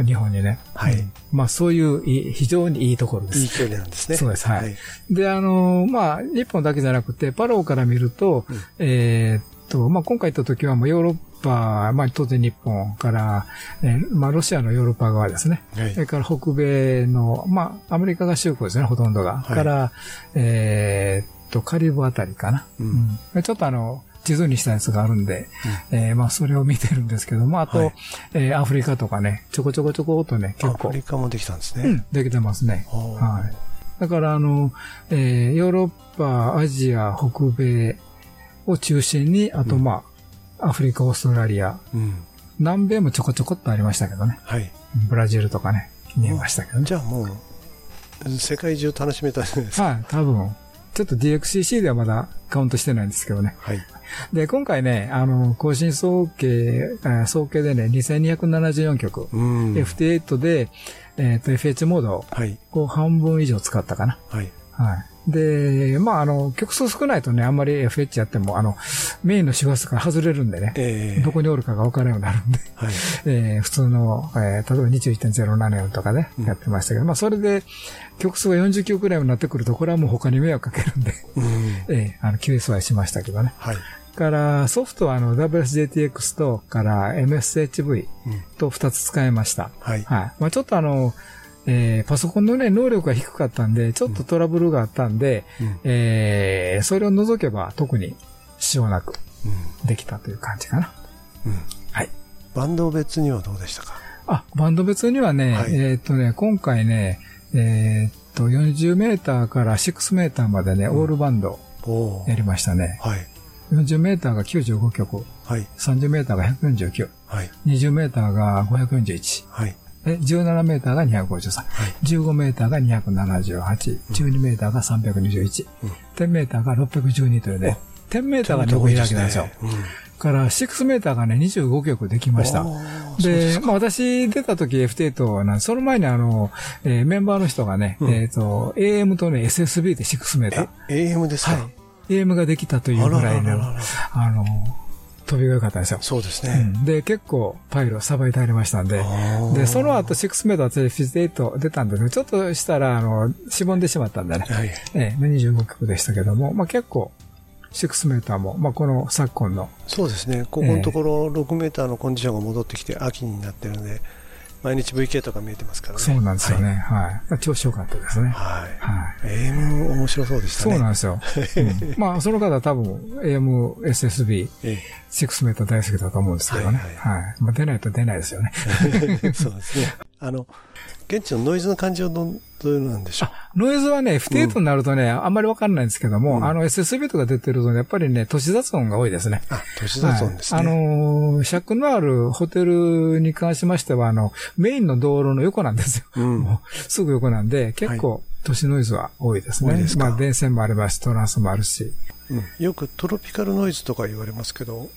日本にね。はい。うん。まあそういういい非常にいいところです。いい距離なんですね。そうです。はい。で、あの、まあ、日本だけじゃなくて、パローから見ると、うん。えーっと、まあ、今回行った時はもうヨーロッパ、まあ、当然日本から、えーまあ、ロシアのヨーロッパ側ですね。はいそれから北米の、まあ、アメリカ合衆国ですね、ほとんどが。はいから、えーっと、カリブあたりかな。うんうんちょっとあの、地図にしたやつがあるんで、えーまあ、それを見てるんですけども、あと、はいえーアフリカとかね、ちょこちょこちょこっとね、結構アフ、リカもできたんですね。うん、できてますね。はい。だから、あの、えーヨーロッパ、アジア、北米を中心に、あと、まあ、アフリカ、オーストラリア、うん。南米もちょこちょこっとありましたけどね。はい。ブラジルとかね、見えましたけどね。じゃあもう、世界中楽しめたんじゃないですか。はい、多分。ちょっと DXCC ではまだカウントしてないんですけどね。はい。で、今回ね、あの、更新総計、総計でね、2274曲。うん。FT8 で、えっ、と、FH モードはい。を半分以上使ったかな。はい。はい。で、まあ、あの、曲数少ないとね、あんまり FH やっても、あの、メインの周波数から外れるんでね、ええどこにおるかが分からんようになるんで、はい。えー普通の、えー例えば21.07とかね、うんやってましたけど、まあ、それで、曲数が40曲くらいになってくると、これはもう他に迷惑かけるんで、うん。えーあの、QSY しましたけどね。はい。から、ソフトはあの、WSJTX と、から MSHV うんと2つ使いました。はい。はい。まあちょっとあの、えーパソコンのね、能力が低かったんで、ちょっとトラブルがあったんで、うんえーそれを除けば特に支障なくうんできたという感じかな。うん。はい。バンド別にはどうでしたか？あ、バンド別にはね、はいえーっとね、今回ね、えーっと、40メーターから6メーターまでね、オールバンドやりましたね。はい。40メーターが95曲、はい。30メーターが149、はい。20メーターが541、はい。え17メーターが253、15メーターが278、12メーターが321、10メーターが612というね、10メーターが横開きなんですよ。うん。から、6メーターがね、25曲できました。で、まあ私出た時 F8 なんで、その前にあの、えーメンバーの人がね、えっ、と、AM とね、SSB で6メーター。え、AM ですか、はい。AM ができたというぐらいの、あの、飛びが良かったんですよ。そうですね。うんで、結構パイルをさばいてありましたんで、ーで、その後6メーターフィズ8出たんですけど、ちょっとしたら、あの、しぼんでしまったんでね、はい。ええ25曲でしたけども、まあ結構、6メーターも、まあこの昨今の、そうですね。ここのところ6メーターのコンディションが戻ってきて秋になってるので、毎日 VK とか見えてますからね。そうなんですよね。はい。まあ調子良かったですね。はい。はい。AM 面白そうでしたね。そうなんですよ。うん まあ、その方は多分、AM、SSB、え6メーター大好きだと思うんですけどね。ははいまあ、出ないと出ないですよね。え そうですね。あの、現地のノイズの感じはどんどういうのなんでしょう？ノイズはね、不定とになるとね、あんまりわかんないんですけども、あの SSB とか出てるとね、やっぱりね、都市雑音が多いですね。あ、都市雑音ですね。はいあのー、尺のあるホテルに関しましては、あの、メインの道路の横なんですよ。うんもうすぐ横なんで、結構、都市ノイズは多いですね。多いまあ、電線もありますし、トランスもあるし。うんよくトロピカルノイズとか言われますけど、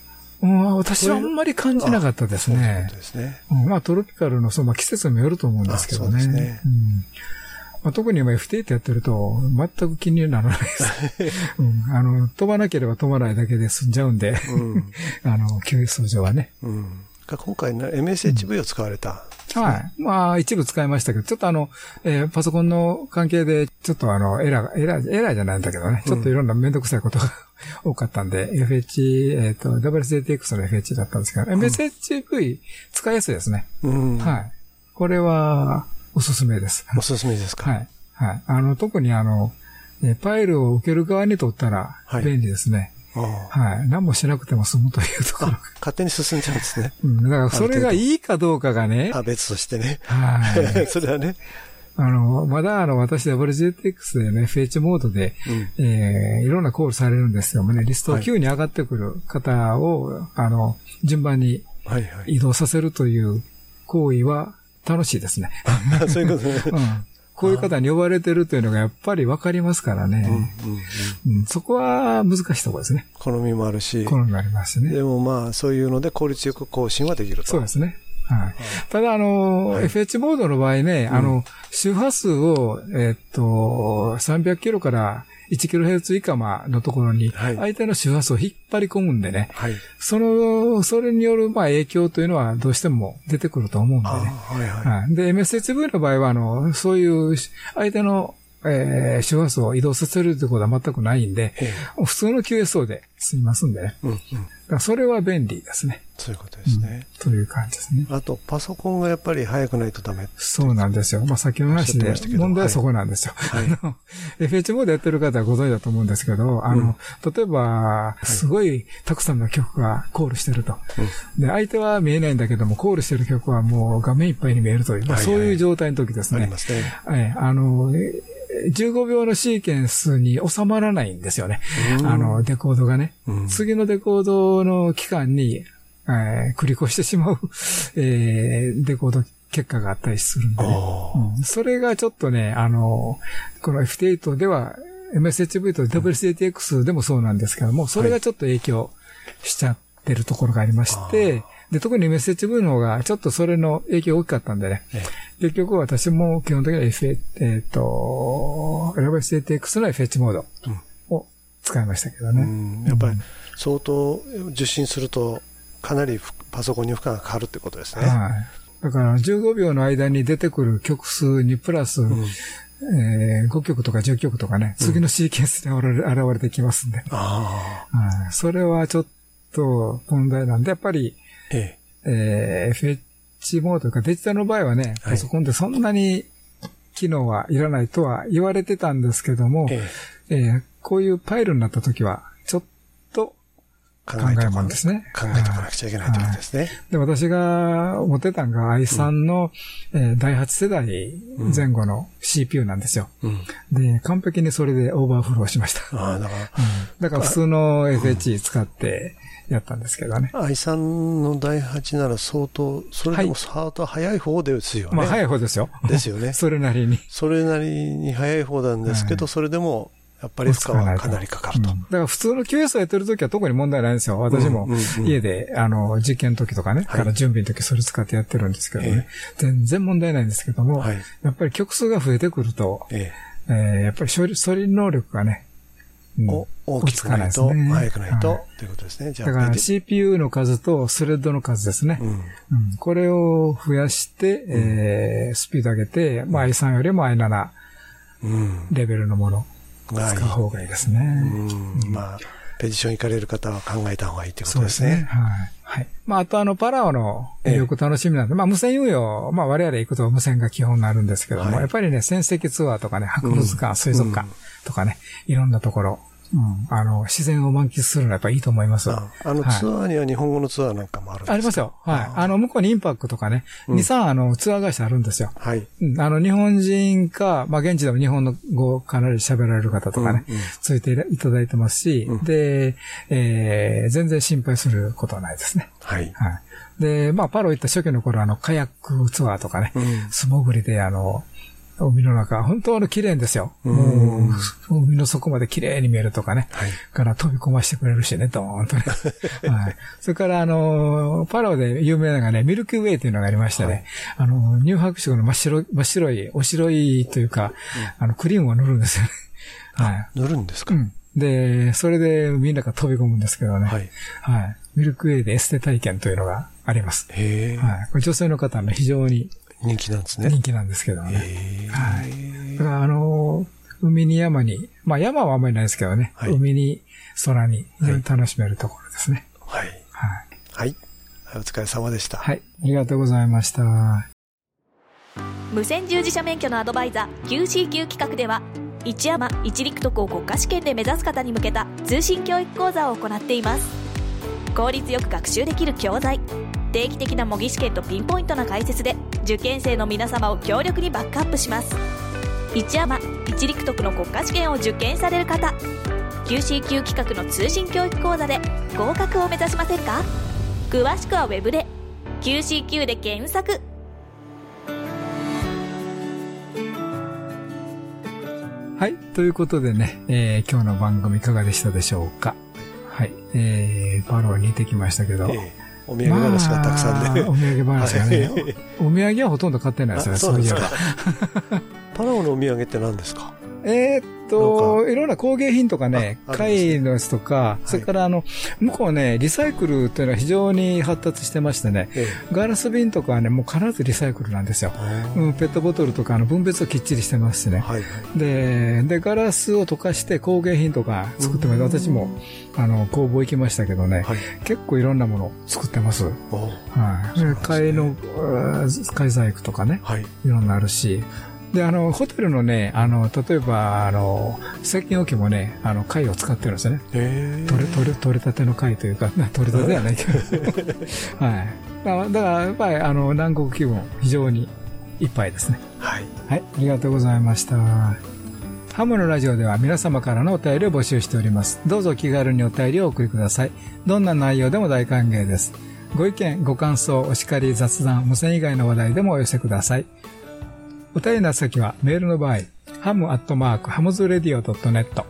うん、私はあんまり感じなかったですねこと。ですね。うんまあ、トロピカルの、そう、まあ、季節にもよると思うんですけどあそうでね。すねうんまあ、特に今 FT やってると、全く気にならないです。うん、あの、飛ばなければ飛ばないだけで済んじゃうんで、うん。あの、QS 上はね。うん。が今回ね MSHV を使われた。はい。まあ、一部使いましたけど、ちょっとあの、えーパソコンの関係で、ちょっとあの、エラーが、エラー、エラーじゃないんだけどね、ちょっといろんなめんどくさいことが 多かったんで、FH、えっ、と、WSJTX の FH だったんですけど、MSHV 使いやすいですね。うん。はい。これは、おすすめです。おすすめですか？はい。はい。あの、特にあの、えーパイルを受ける側にとったらはい便利ですね。ああはい。何もしなくても済むというところ。あ勝手に進んじゃうんですね。うん。だから、それがいいかどうかがね、あ、別としてね。はい。それはね。あの、まだあの、私 WGTX でね、FH モードで、うん。えー、いろんなコールされるんですよね。リストはい9に上がってくる方を、あの、順番にはいはい。移動させるという行為は楽しいですね。そういうことね。うん。こういう方に呼ばれてるというのがやっぱりわかりますからね。そこは難しいところですね。好みもあるし。好みがありますね。でもまあ、そういうので効率よく更新はできると。そうですね。はい。ただ、あの、FH モードの場合ね、あの、周波数を、えっと、300キロから1キロヘルツ以下まのところに、はい相手の周波数を引っ張り込むんでね、はい。その、それによる、まあ、影響というのはどうしても出てくると思うんでああ、ね。はいはい。はい。で、MSHV の場合は、あの、そういう、相手の、えー周波数を移動させるということは全くないんで、え普通の QSO で済みますんでね。うんうん。それは便利ですね。そういうことですね。という感じですね。あと、パソコンがやっぱり速くないとダメ。そうなんですよ。まあ、先の話で問題はそこなんですよ。はいあの FH モードやってる方はご存知だと思うんですけど、あの、例えば、すごいたくさんの曲がコールしてると。で、相手は見えないんだけども、コールしてる曲はもう画面いっぱいに見えるという、まあ、はいはいそういう状態の時ですねありま。すね。はい、あの、え15秒のシーケンスに収まらないんですよね。うん。あの、デコードがね。うん。次のデコードの期間に、えー繰り越してしまう、えーデコード結果があったりするんでね、うん。それがちょっとね、あの、この FT8 では MSHV と WCTX でもそうなんですけども、それがちょっと影響しちゃってるところがありまして、で、特に MSHV の方がちょっとそれの影響が大きかったんでね、え結局私も基本的には F、えっ、と、WCTX の FH モードを使いましたけどうね。ん。やっぱり相当受信するとかなりパソコンに負荷がかかるってことですね。はい。だから15秒の間に出てくる曲数にプラス、えー5曲とか10曲とかね、次のシーケンスで現れ現れてきますんで、ああ、はい。それはちょっと問題なんで、やっぱり、ええー FH モードとかデジタルの場合はね、はいパソコンでそんなに機能はいらないとは言われてたんですけども、え、ええーこういうパイルになった時は、ちょっと考えとか、んですね。考えとかなくちゃいけないということですね。で、私が持ってたのが i3 の、うん、えー、第8世代前後の CPU なんですよ。うん、で、完璧にそれでオーバーフローしました。ああ、だから、うん、だから普通の FH 使って、やったんですけどね。i3 の第8なら相当、それでも相当早い方ですよね。まあ早い方ですよ。ですよね。それなりに。それなりに早い方なんですけど、それでもやっぱり負荷はかなりかかると。だから普通の QS をやってるときは特に問題ないんですよ。私も家で、あの、実験の時とかね、から準備の時それ使ってやってるんですけどね。全然問題ないんですけども、やっぱり曲数が増えてくると、ええやっぱり処理、処理能力がね、大きくないと、速くないと、ということですね。だから CPU の数とスレッドの数ですね。これを増やして、えスピード上げて、まあ i3 よりも i7 レベルのもの。使う方がいいですね。まあ、ペディション行かれる方は考えた方がいいということですね。そうですね。はい。はい。まあ、あとあの、パラオの魅力楽しみなんで、まあ、無線運用、まあ、我々行くと無線が基本になるんですけども、やっぱりね、戦績ツアーとかね、博物館、水族館とかね、いろんなところ、うん、あの、自然を満喫するのはやっぱいいと思います。あの、ツアーには日本語のツアーなんかもあるんですか？ありますよ。はい。あの、向こうにインパクトとかね、2、3あの、ツアー会社あるんですよ。はい。あの、日本人か、まあ、現地でも日本の語かなり喋られる方とかね、ついていただいてますし、で、えー、全然心配することはないですね。はい。はい。で、まあ、パロ行った初期の頃、あの、カヤックツアーとかね、素潜りで、あの、海の中、本当の綺麗ですよ。海の底まで綺麗に見えるとかね。はい。から飛び込ましてくれるしね、ドーンとね。はい。それから、あの、パラオで有名なのがね、ミルキーウェイっていうのがありましてね、はい、あの、乳白色の真っ白い、真っ白い、お白いというか、うん、あの、クリームを塗るんですよね。はい。塗るんですか？うん。で、それでみんなが飛び込むんですけどね。はい。はい。ミルクウェイでエステ体験というのがあります。へえ。はい。これ女性の方の非常に人気なんですね。人気なんですけどね。はい。だからあの、海に山に、まあ山はあんまりないですけどね、はい、海に空に楽しめるところですね。はい。はい。はい。お疲れ様でした。はい。ありがとうございました。無線従事者免許のアドバイザー QCQ 企画では、一山一陸徳を国家試験で目指す方に向けた通信教育講座を行っています。効率よく学習できる教材定期的な模擬試験とピンポイントな解説で受験生の皆様を強力にバックアップします一山一陸徳の国家試験を受験される方 QCQ 企画の通信教育講座で合格を目指しませんか？詳しくはウェブで QCQ で検索はい。ということでね、えー、今日の番組いかがでしたでしょうか？はい。えー、パロに行ってきましたけど、えーお土産話がたくさんで、まあ、お土産話がね、お土産はほとんど買ってないですね、そう。パラオのお土産って何ですか？えー、っと、いろんな工芸品とかね、貝のやつとか、それからあの、向こうね、リサイクルというのは非常に発達してましてね、ガラス瓶とかはね、もう必ずリサイクルなんですよ。うん、ペットボトルとかあの分別をきっちりしてますしね。で、で、ガラスを溶かして工芸品とか作ってます。私も、あの、工房行きましたけどね、結構いろんなもの作ってます。はい。貝の、貝細工とかね、い。ろんなあるし、で、あの、ホテルのね、あの、例えば、あの、石鹸置きもね、あの、貝を使ってるんですよね。取れ、取れ、取れたての貝というか、取れたてではないけど。はい。だから、やっぱり、あの、南国気分、非常にいっぱいですね。はい。はい、ありがとうございました。ハムのラジオでは皆様からのお便りを募集しております。どうぞ気軽にお便りをお送りください。どんな内容でも大歓迎です。ご意見、ご感想、お叱り、雑談、無線以外の話題でもお寄せください。お便りの先はメールの場合、ハムアットマークハムズレディオ .net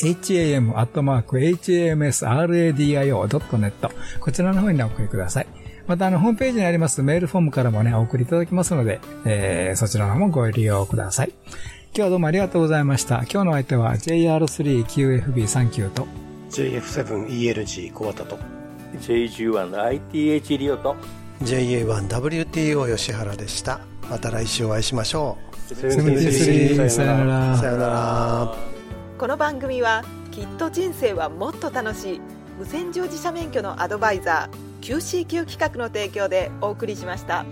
ham アットマーク hamsradio.net こちらの方にお送りください。また、あの、ホームページにありますメールフォームからもね、お送りいただきますので、えー、そちらの方もご利用ください。今日はどうもありがとうございました。今日の相手は JR3QFB39 と JF7ELG 小畑と JG1ITH リオと JA1WTO 吉原でした。また来週お会いしましょう。さよなら。さよなら。この番組はきっと人生はもっと楽しい無線乗自社免許のアドバイザー QCQ 企画の提供でお送りしました。